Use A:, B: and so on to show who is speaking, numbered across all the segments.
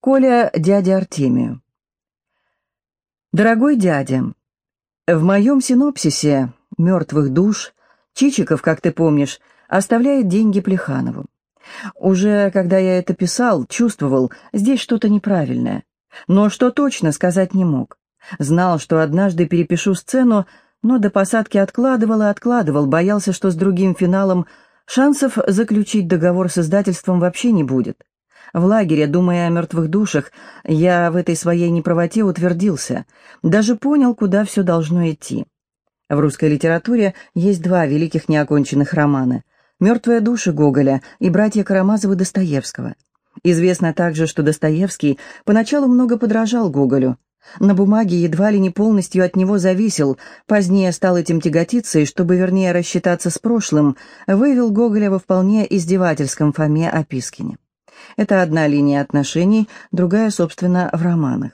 A: Коля дяде Артемию. Дорогой дядя, в моем синопсисе «Мертвых душ» Чичиков, как ты помнишь, оставляет деньги Плеханову. Уже когда я это писал, чувствовал, здесь что-то неправильное. Но что точно сказать не мог. Знал, что однажды перепишу сцену, но до посадки откладывал и откладывал, боялся, что с другим финалом шансов заключить договор с издательством вообще не будет. В лагере, думая о мертвых душах, я в этой своей неправоте утвердился, даже понял, куда все должно идти. В русской литературе есть два великих неоконченных романа «Мертвые души» Гоголя и «Братья Карамазовы» Достоевского. Известно также, что Достоевский поначалу много подражал Гоголю. На бумаге едва ли не полностью от него зависел, позднее стал этим тяготиться и, чтобы вернее рассчитаться с прошлым, вывел Гоголя во вполне издевательском Фоме Опискине. Это одна линия отношений, другая, собственно, в романах.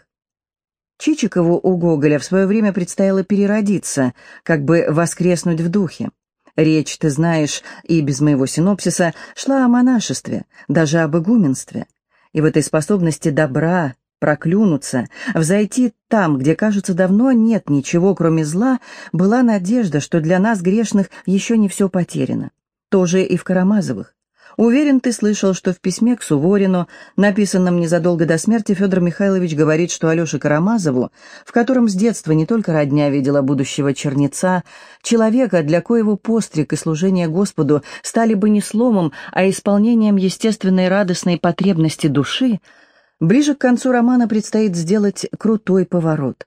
A: Чичикову у Гоголя в свое время предстояло переродиться, как бы воскреснуть в духе. Речь, ты знаешь, и без моего синопсиса, шла о монашестве, даже об игуменстве. И в этой способности добра, проклюнуться, взойти там, где, кажется, давно нет ничего, кроме зла, была надежда, что для нас, грешных, еще не все потеряно. Тоже и в Карамазовых. Уверен, ты слышал, что в письме к Суворину, написанном незадолго до смерти, Федор Михайлович говорит, что Алёше Карамазову, в котором с детства не только родня видела будущего черница, человека, для коего постриг и служение Господу стали бы не сломом, а исполнением естественной радостной потребности души, ближе к концу романа предстоит сделать крутой поворот.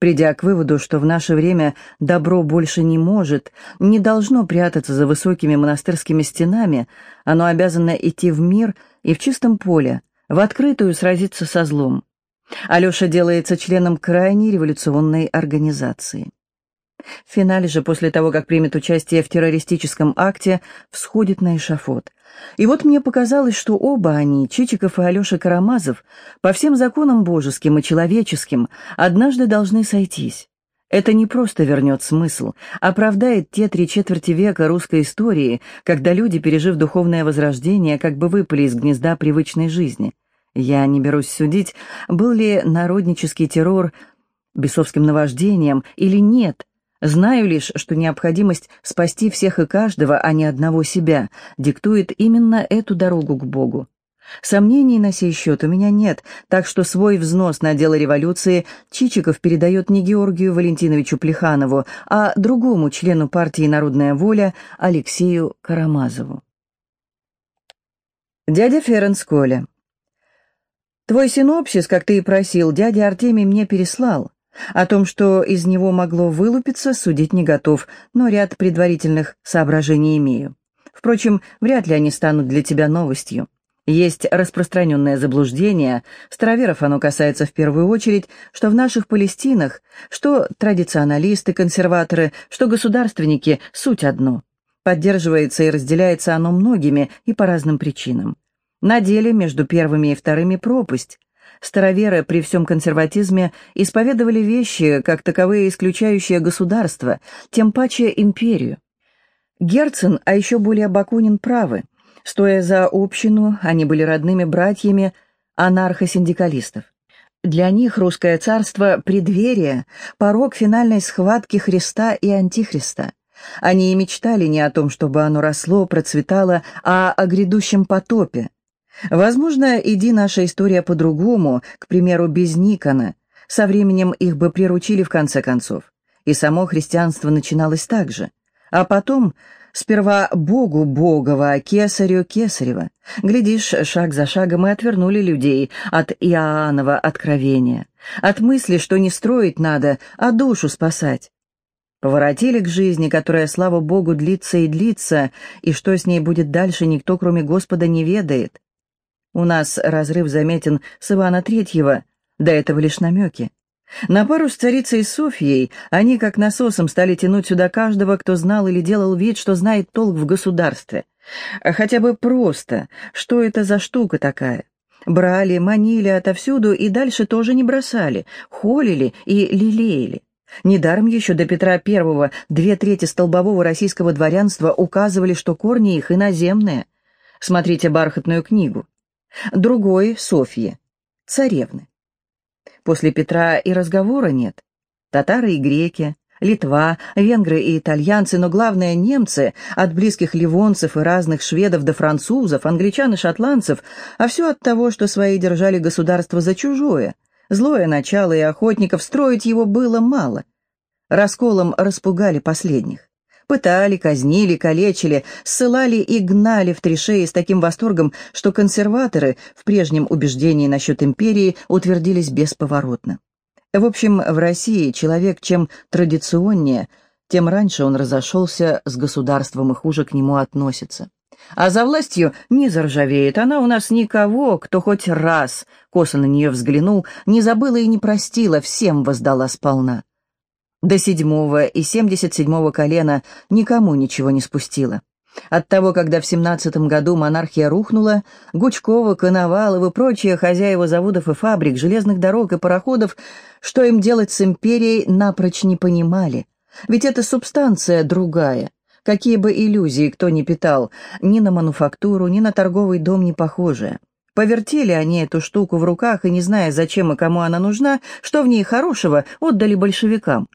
A: Придя к выводу, что в наше время добро больше не может, не должно прятаться за высокими монастырскими стенами, оно обязано идти в мир и в чистом поле, в открытую сразиться со злом. Алеша делается членом крайней революционной организации. В финале же, после того, как примет участие в террористическом акте, всходит на эшафот. И вот мне показалось, что оба они, Чичиков и Алеша Карамазов, по всем законам божеским и человеческим, однажды должны сойтись. Это не просто вернет смысл, оправдает те три четверти века русской истории, когда люди, пережив духовное возрождение, как бы выпали из гнезда привычной жизни. Я не берусь судить, был ли народнический террор бесовским наваждением или нет, Знаю лишь, что необходимость спасти всех и каждого, а не одного себя, диктует именно эту дорогу к Богу. Сомнений на сей счет у меня нет, так что свой взнос на дело революции Чичиков передает не Георгию Валентиновичу Плеханову, а другому члену партии «Народная воля» Алексею Карамазову. Дядя Ференс Коля. Твой синопсис, как ты и просил, дядя Артемий мне переслал. О том, что из него могло вылупиться, судить не готов, но ряд предварительных соображений имею. Впрочем, вряд ли они станут для тебя новостью. Есть распространенное заблуждение, староверов оно касается в первую очередь, что в наших Палестинах, что традиционалисты, консерваторы, что государственники – суть одно. Поддерживается и разделяется оно многими и по разным причинам. На деле между первыми и вторыми пропасть. Староверы при всем консерватизме исповедовали вещи, как таковые исключающие государство, тем паче империю. Герцен, а еще более Бакунин правы. Стоя за общину, они были родными братьями анархосиндикалистов. Для них русское царство – преддверие, порог финальной схватки Христа и Антихриста. Они и мечтали не о том, чтобы оно росло, процветало, а о грядущем потопе – Возможно, иди наша история по-другому, к примеру, без Никона. Со временем их бы приручили в конце концов. И само христианство начиналось так же. А потом, сперва Богу Богова, а Кесарю Кесарева. Глядишь, шаг за шагом мы отвернули людей от Иоаннова откровения, от мысли, что не строить надо, а душу спасать. Поворотили к жизни, которая, слава Богу, длится и длится, и что с ней будет дальше, никто, кроме Господа, не ведает. У нас разрыв заметен с Ивана Третьего, до этого лишь намеки. На пару с царицей Софьей они как насосом стали тянуть сюда каждого, кто знал или делал вид, что знает толк в государстве. Хотя бы просто, что это за штука такая. Брали, манили отовсюду и дальше тоже не бросали, холили и лелеяли. Недаром еще до Петра I две трети столбового российского дворянства указывали, что корни их иноземные. Смотрите бархатную книгу. Другой — Софье. царевны. После Петра и разговора нет. Татары и греки, Литва, венгры и итальянцы, но главное немцы, от близких ливонцев и разных шведов до французов, англичан и шотландцев, а все от того, что свои держали государство за чужое. Злое начало и охотников строить его было мало. Расколом распугали последних. Пытали, казнили, калечили, ссылали и гнали в трешеи с таким восторгом, что консерваторы в прежнем убеждении насчет империи утвердились бесповоротно. В общем, в России человек чем традиционнее, тем раньше он разошелся с государством и хуже к нему относится. А за властью не заржавеет. Она у нас никого, кто хоть раз косо на нее взглянул, не забыла и не простила, всем воздала сполна. До седьмого и семьдесят седьмого колена никому ничего не спустила. От того, когда в семнадцатом году монархия рухнула, Гучкова, Коновалов и прочие хозяева заводов и фабрик, железных дорог и пароходов, что им делать с империей, напрочь не понимали. Ведь это субстанция другая. Какие бы иллюзии кто ни питал, ни на мануфактуру, ни на торговый дом не похожая. Повертели они эту штуку в руках и, не зная, зачем и кому она нужна, что в ней хорошего, отдали большевикам.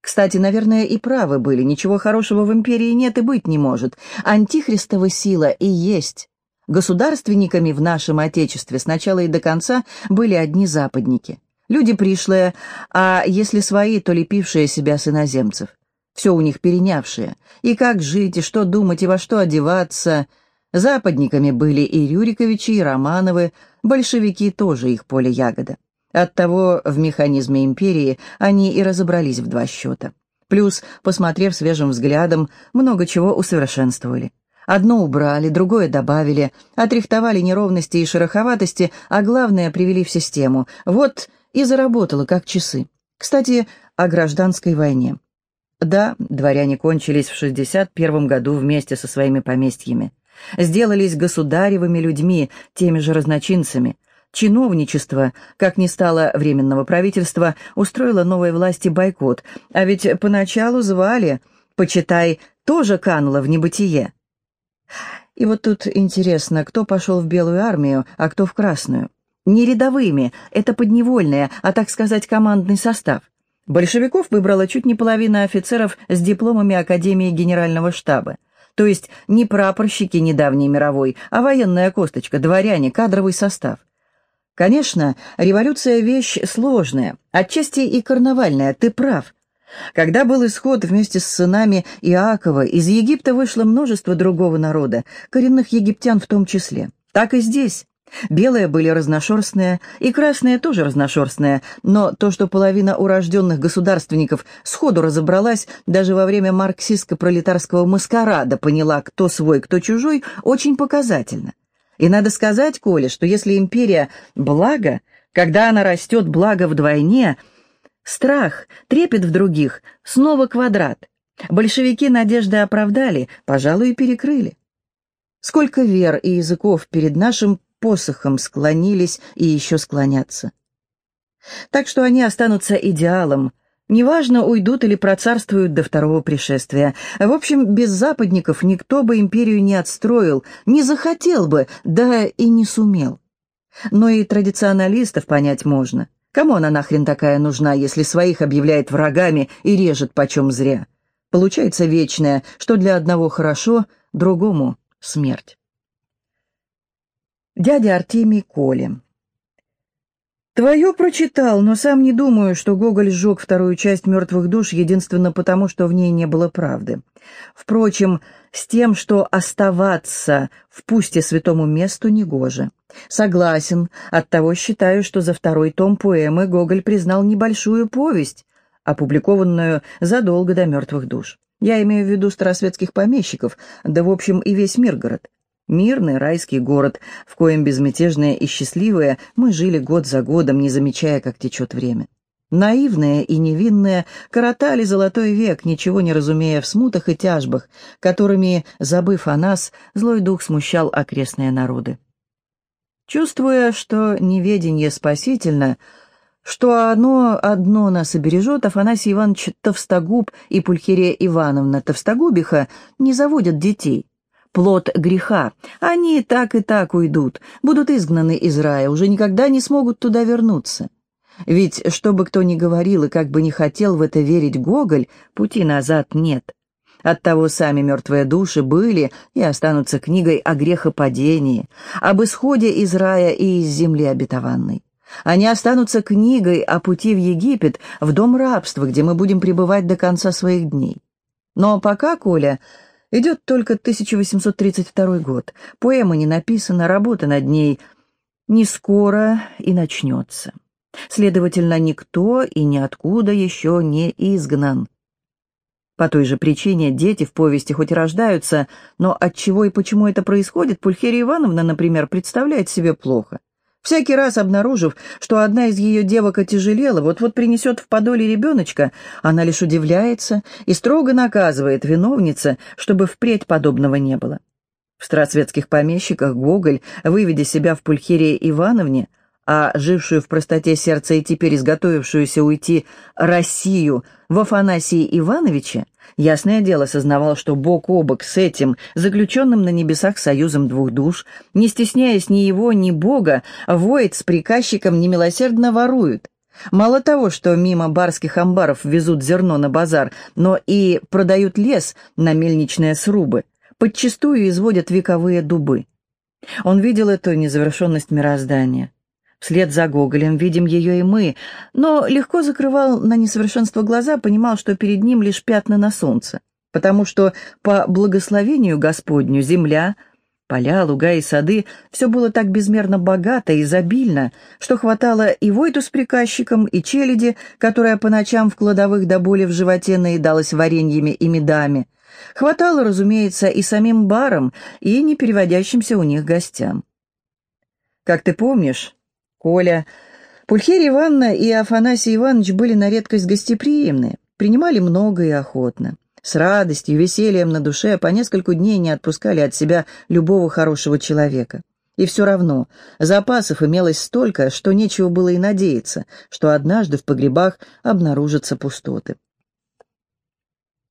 A: Кстати, наверное, и правы были, ничего хорошего в империи нет и быть не может. Антихристова сила и есть. Государственниками в нашем Отечестве сначала и до конца были одни западники. Люди пришлые, а если свои, то лепившие себя с иноземцев. Все у них перенявшие. И как жить, и что думать, и во что одеваться. Западниками были и Рюриковичи, и Романовы, большевики тоже их поле ягода. Оттого в механизме империи они и разобрались в два счета. Плюс, посмотрев свежим взглядом, много чего усовершенствовали. Одно убрали, другое добавили, отрихтовали неровности и шероховатости, а главное привели в систему. Вот и заработало, как часы. Кстати, о гражданской войне. Да, дворяне кончились в 61 году вместе со своими поместьями. Сделались государевыми людьми, теми же разночинцами – Чиновничество, как ни стало временного правительства, устроило новой власти бойкот, а ведь поначалу звали, почитай, тоже кануло в небытие. И вот тут интересно, кто пошел в Белую армию, а кто в Красную. Не рядовыми, это подневольные, а, так сказать, командный состав. Большевиков выбрала чуть не половина офицеров с дипломами Академии Генерального штаба. То есть не прапорщики недавней мировой, а военная косточка, дворяне, кадровый состав. Конечно, революция — вещь сложная, отчасти и карнавальная, ты прав. Когда был исход вместе с сынами Иакова, из Египта вышло множество другого народа, коренных египтян в том числе. Так и здесь. Белые были разношерстные, и красные тоже разношерстные, но то, что половина урожденных государственников сходу разобралась, даже во время марксистско-пролетарского маскарада поняла, кто свой, кто чужой, очень показательно. И надо сказать, Коля, что если империя – благо, когда она растет благо вдвойне, страх, трепет в других – снова квадрат. Большевики надежды оправдали, пожалуй, и перекрыли. Сколько вер и языков перед нашим посохом склонились и еще склонятся. Так что они останутся идеалом, Неважно, уйдут или процарствуют до второго пришествия. В общем, без западников никто бы империю не отстроил, не захотел бы, да и не сумел. Но и традиционалистов понять можно. Кому она нахрен такая нужна, если своих объявляет врагами и режет почем зря? Получается вечное, что для одного хорошо, другому — смерть. Дядя Артемий Колем Твое прочитал, но сам не думаю, что Гоголь сжег вторую часть «Мертвых душ» единственно потому, что в ней не было правды. Впрочем, с тем, что оставаться в пусте святому месту негоже. Согласен, оттого считаю, что за второй том поэмы Гоголь признал небольшую повесть, опубликованную задолго до «Мертвых душ». Я имею в виду старосветских помещиков, да в общем и весь Миргород. Мирный райский город, в коем безмятежные и счастливые мы жили год за годом, не замечая, как течет время. Наивные и невинные коротали золотой век, ничего не разумея в смутах и тяжбах, которыми, забыв о нас, злой дух смущал окрестные народы. Чувствуя, что неведение спасительно, что оно одно нас обережет, Афанасий Иванович Товстогуб и Пульхерия Ивановна Товстогубиха не заводят детей, плод греха. Они так и так уйдут, будут изгнаны из рая, уже никогда не смогут туда вернуться. Ведь, что бы кто ни говорил и как бы ни хотел в это верить Гоголь, пути назад нет. Оттого сами мертвые души были и останутся книгой о грехопадении, об исходе из рая и из земли обетованной. Они останутся книгой о пути в Египет, в дом рабства, где мы будем пребывать до конца своих дней. Но пока, Коля, идет только 1832 год, поэма не написана, работа над ней не скоро и начнется. Следовательно, никто и ниоткуда еще не изгнан. По той же причине дети в повести хоть и рождаются, но от чего и почему это происходит, Пульхерия Ивановна, например, представляет себе плохо. Всякий раз обнаружив, что одна из ее девок отяжелела, вот-вот принесет в подоле ребеночка, она лишь удивляется и строго наказывает виновница, чтобы впредь подобного не было. В страцветских помещиках Гоголь, выведя себя в Пульхерии Ивановне, а жившую в простоте сердца и теперь изготовившуюся уйти Россию в Афанасии Ивановиче, ясное дело сознавал, что бок о бок с этим, заключенным на небесах союзом двух душ, не стесняясь ни его, ни Бога, воет с приказчиком немилосердно воруют. Мало того, что мимо барских амбаров везут зерно на базар, но и продают лес на мельничные срубы, подчастую изводят вековые дубы. Он видел эту незавершенность мироздания. Вслед за Гоголем видим ее и мы, но легко закрывал на несовершенство глаза, понимал, что перед ним лишь пятна на солнце, потому что по благословению Господню земля, поля, луга и сады все было так безмерно богато и изобильно, что хватало и Войту с приказчиком, и челяди, которая по ночам в кладовых до боли в животе наедалась вареньями и медами. Хватало, разумеется, и самим барам, и не переводящимся у них гостям. Как ты помнишь, Коля. Пульхерия Ивановна и Афанасий Иванович были на редкость гостеприимны, принимали много и охотно. С радостью, весельем на душе по нескольку дней не отпускали от себя любого хорошего человека. И все равно запасов имелось столько, что нечего было и надеяться, что однажды в погребах обнаружатся пустоты.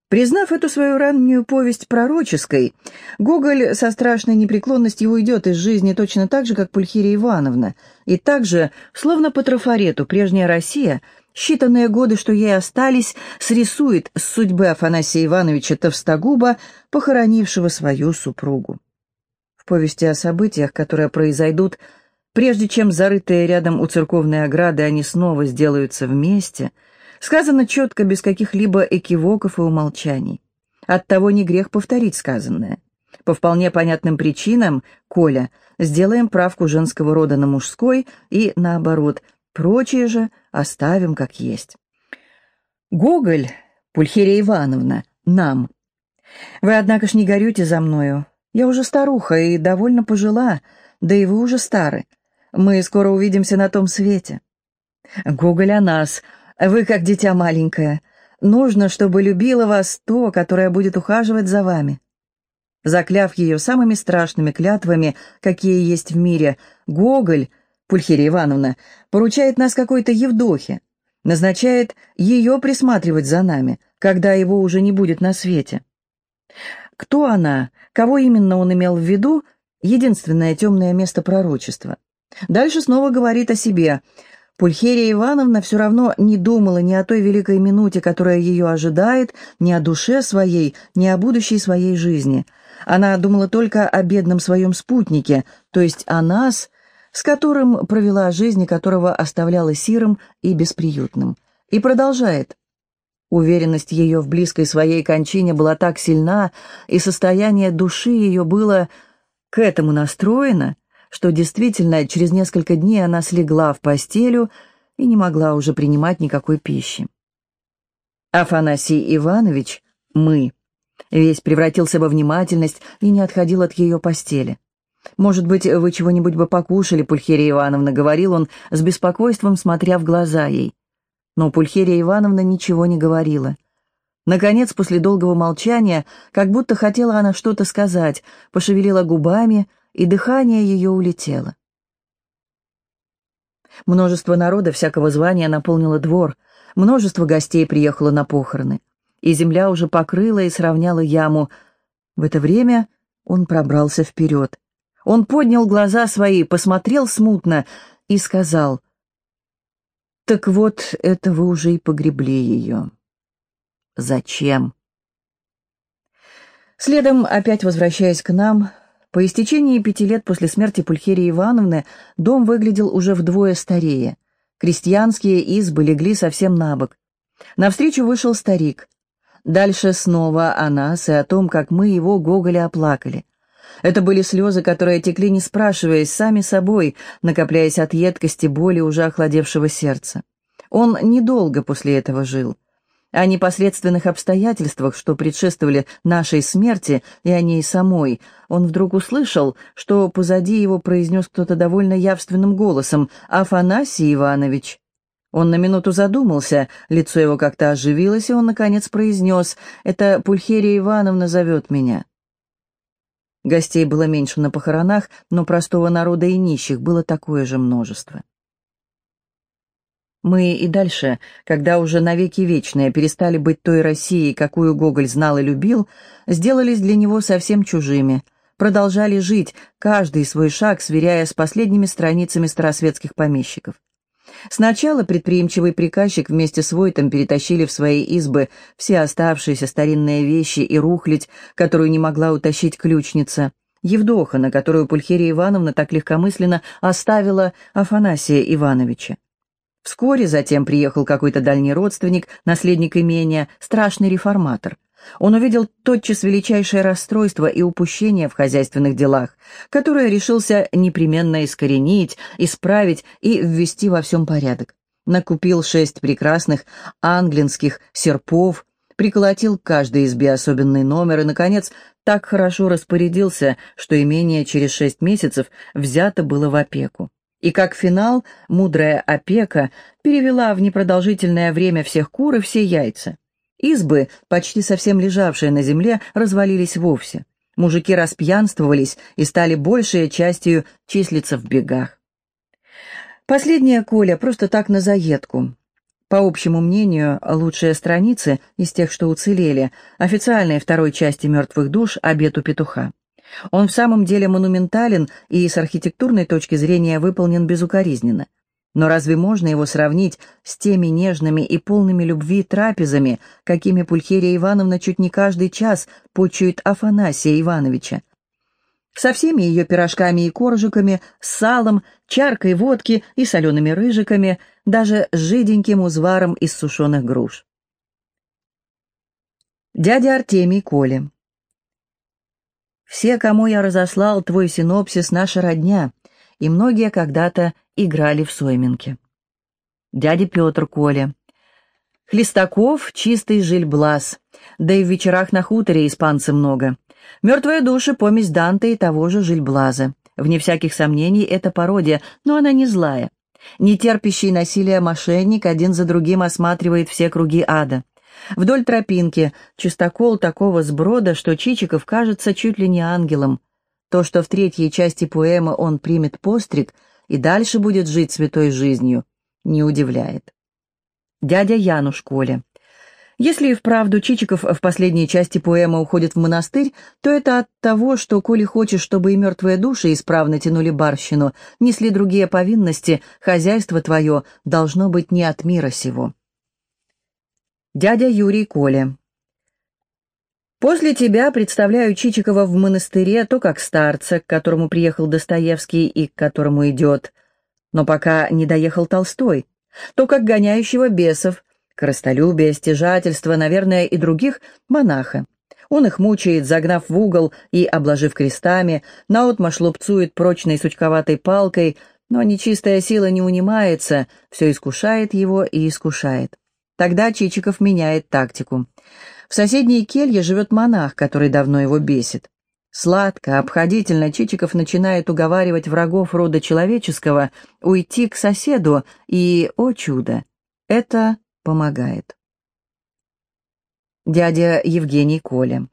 A: Признав эту свою раннюю повесть пророческой, Гоголь со страшной непреклонностью уйдет из жизни точно так же, как Пульхирия Ивановна, и также, словно по трафарету, прежняя Россия, считанные годы, что ей остались, срисует с судьбы Афанасия Ивановича Товстогуба, похоронившего свою супругу. В повести о событиях, которые произойдут, прежде чем зарытые рядом у церковной ограды они снова сделаются вместе – Сказано четко, без каких-либо экивоков и умолчаний. Оттого не грех повторить сказанное. По вполне понятным причинам, Коля, сделаем правку женского рода на мужской и наоборот, прочие же оставим как есть. Гоголь, Пульхерия Ивановна, нам. Вы, однако ж, не горюйте за мною. Я уже старуха и довольно пожила, да и вы уже стары. Мы скоро увидимся на том свете. Гоголь о нас, вы как дитя маленькое. Нужно, чтобы любила вас то, которое будет ухаживать за вами. Закляв ее самыми страшными клятвами, какие есть в мире, Гоголь, Пульхерия Ивановна, поручает нас какой-то Евдохе, назначает ее присматривать за нами, когда его уже не будет на свете. Кто она, кого именно он имел в виду, единственное темное место пророчества. Дальше снова говорит о себе – Пульхерия Ивановна все равно не думала ни о той великой минуте, которая ее ожидает, ни о душе своей, ни о будущей своей жизни. Она думала только о бедном своем спутнике, то есть о нас, с которым провела жизнь, которого оставляла сирым и бесприютным. И продолжает. Уверенность ее в близкой своей кончине была так сильна, и состояние души ее было к этому настроено, что действительно через несколько дней она слегла в постелю и не могла уже принимать никакой пищи. Афанасий Иванович, мы, весь превратился во внимательность и не отходил от ее постели. «Может быть, вы чего-нибудь бы покушали, Пульхерия Ивановна», — говорил он, с беспокойством смотря в глаза ей. Но Пульхерия Ивановна ничего не говорила. Наконец, после долгого молчания, как будто хотела она что-то сказать, пошевелила губами, и дыхание ее улетело. Множество народа всякого звания наполнило двор, множество гостей приехало на похороны, и земля уже покрыла и сравняла яму. В это время Он пробрался вперед. Он поднял глаза свои, посмотрел смутно и сказал, «Так вот, это вы уже и погребли ее». «Зачем?» Следом, опять возвращаясь к нам, по истечении пяти лет после смерти Пульхерии Ивановны дом выглядел уже вдвое старее. Крестьянские избы легли совсем на бок. Навстречу вышел старик. Дальше снова о нас и о том, как мы его Гоголя оплакали. Это были слезы, которые текли, не спрашиваясь, сами собой, накопляясь от едкости боли уже охладевшего сердца. Он недолго после этого жил о непосредственных обстоятельствах, что предшествовали нашей смерти и о ней самой, он вдруг услышал, что позади его произнес кто-то довольно явственным голосом «Афанасий Иванович». Он на минуту задумался, лицо его как-то оживилось, и он, наконец, произнес «Это Пульхерия Ивановна зовет меня». Гостей было меньше на похоронах, но простого народа и нищих было такое же множество. Мы и дальше, когда уже навеки вечные перестали быть той Россией, какую Гоголь знал и любил, сделались для него совсем чужими, продолжали жить, каждый свой шаг сверяя с последними страницами старосветских помещиков. Сначала предприимчивый приказчик вместе с Войтом перетащили в свои избы все оставшиеся старинные вещи и рухлядь, которую не могла утащить ключница. Евдоха, на которую Пульхерия Ивановна так легкомысленно оставила Афанасия Ивановича. Вскоре затем приехал какой-то дальний родственник, наследник имения, страшный реформатор. Он увидел тотчас величайшее расстройство и упущение в хозяйственных делах, которое решился непременно искоренить, исправить и ввести во всем порядок. Накупил шесть прекрасных англинских серпов, приколотил к каждой избе особенный номер и, наконец, так хорошо распорядился, что имение через шесть месяцев взято было в опеку. И как финал, мудрая опека перевела в непродолжительное время всех кур и все яйца. Избы, почти совсем лежавшие на земле, развалились вовсе. Мужики распьянствовались и стали большей частью числиться в бегах. Последняя Коля просто так на заедку. По общему мнению, лучшие страницы из тех, что уцелели, официальной второй части «Мертвых душ» «Обед у петуха». Он в самом деле монументален и с архитектурной точки зрения выполнен безукоризненно. Но разве можно его сравнить с теми нежными и полными любви трапезами, какими Пульхерия Ивановна чуть не каждый час почует Афанасия Ивановича? Со всеми ее пирожками и коржиками, с салом, чаркой водки и солеными рыжиками, даже с жиденьким узваром из сушеных груш. Дядя Артемий Коля все, кому я разослал твой синопсис, наша родня, и многие когда-то играли в Сойминке. Дядя Петр Коля. Хлестаков — чистый жильблас, да и в вечерах на хуторе испанцы много. Мертвые души — помесь Данте и того же жильблаза. Вне всяких сомнений, это пародия, но она не злая. Нетерпящий насилия мошенник один за другим осматривает все круги ада. Вдоль тропинки чистокол такого сброда, что Чичиков кажется чуть ли не ангелом. То, что в третьей части поэмы он примет постриг и дальше будет жить святой жизнью, не удивляет. Дядя Яну школе. Если и вправду Чичиков в последней части поэмы уходит в монастырь, то это от того, что, коли хочешь, чтобы и мертвые души исправно тянули барщину, несли другие повинности, хозяйство твое должно быть не от мира сего. Дядя Юрий Коля. После тебя представляю Чичикова в монастыре то как старца, к которому приехал Достоевский и к которому идет, но пока не доехал Толстой, то как гоняющего бесов, коростолюбие, стяжательство, наверное, и других монаха. Он их мучает, загнав в угол и обложив крестами, наотмашь лупцует прочной сучковатой палкой, но нечистая сила не унимается, все искушает его и искушает. Тогда Чичиков меняет тактику. В соседней келье живет монах, который давно его бесит. Сладко, обходительно Чичиков начинает уговаривать врагов рода человеческого уйти к соседу, и, о чудо, это помогает. Дядя Евгений Коля.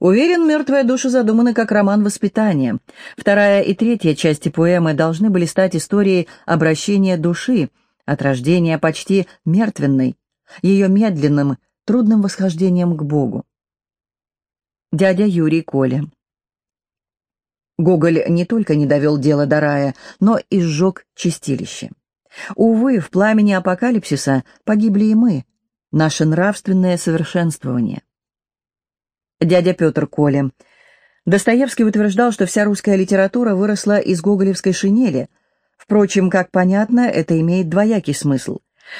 A: Уверен, «Мертвая душа» задуманы как роман воспитания. Вторая и третья части поэмы должны были стать историей обращения души – от рождения почти мертвенной, ее медленным, трудным восхождением к Богу. Дядя Юрий Коля. Гоголь не только не довел дело до рая, но и сжег чистилище. Увы, в пламени апокалипсиса погибли и мы, наше нравственное совершенствование. Дядя Петр Коля. Достоевский утверждал, что вся русская литература выросла из гоголевской шинели. Впрочем, как понятно, это имеет двоякий смысл.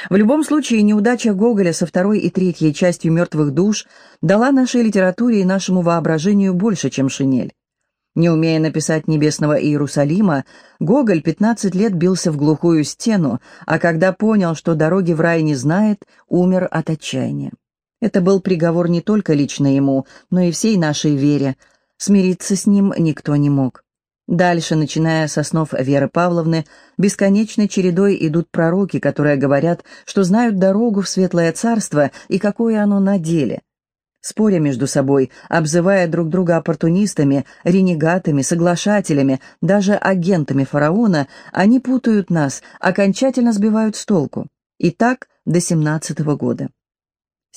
A: В любом случае, неудача Гоголя со второй и третьей частью «Мертвых душ» дала нашей литературе и нашему воображению больше, чем шинель. Не умея написать «Небесного Иерусалима», Гоголь 15 лет бился в глухую стену, а когда понял, что дороги в рай не знает, умер от отчаяния. Это был приговор не только лично ему, но и всей нашей вере. Смириться с ним никто не мог. Дальше, начиная со снов Веры Павловны, бесконечной чередой идут пророки, которые говорят, что знают дорогу в светлое царство и какое оно на деле. Споря между собой, обзывая друг друга оппортунистами, ренегатами, соглашателями, даже агентами фараона, они путают нас, окончательно сбивают с толку. И так до семнадцатого года.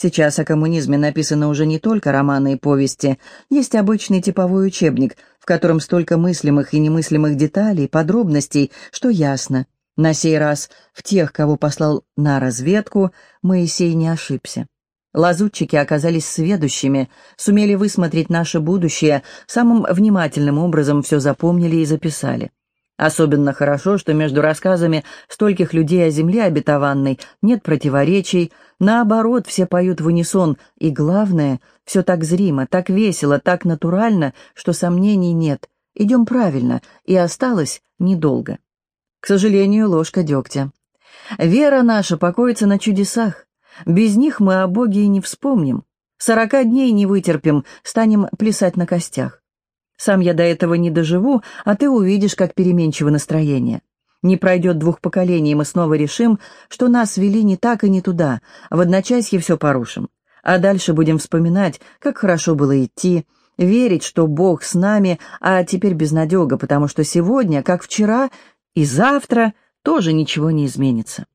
A: Сейчас о коммунизме написаны уже не только романы и повести, есть обычный типовой учебник, котором столько мыслимых и немыслимых деталей, подробностей, что ясно. На сей раз в тех, кого послал на разведку, Моисей не ошибся. Лазутчики оказались сведущими, сумели высмотреть наше будущее, самым внимательным образом все запомнили и записали. Особенно хорошо, что между рассказами стольких людей о земле обетованной нет противоречий, наоборот, все поют в унисон, и главное, все так зримо, так весело, так натурально, что сомнений нет. Идем правильно, и осталось недолго. К сожалению, ложка дегтя. Вера наша покоится на чудесах. Без них мы о Боге и не вспомним. Сорока дней не вытерпим, станем плясать на костях. Сам я до этого не доживу, а ты увидишь, как переменчиво настроение. Не пройдет двух поколений, и мы снова решим, что нас вели не так и не туда, в одночасье все порушим. А дальше будем вспоминать, как хорошо было идти, верить, что Бог с нами, а теперь безнадега, потому что сегодня, как вчера, и завтра тоже ничего не изменится.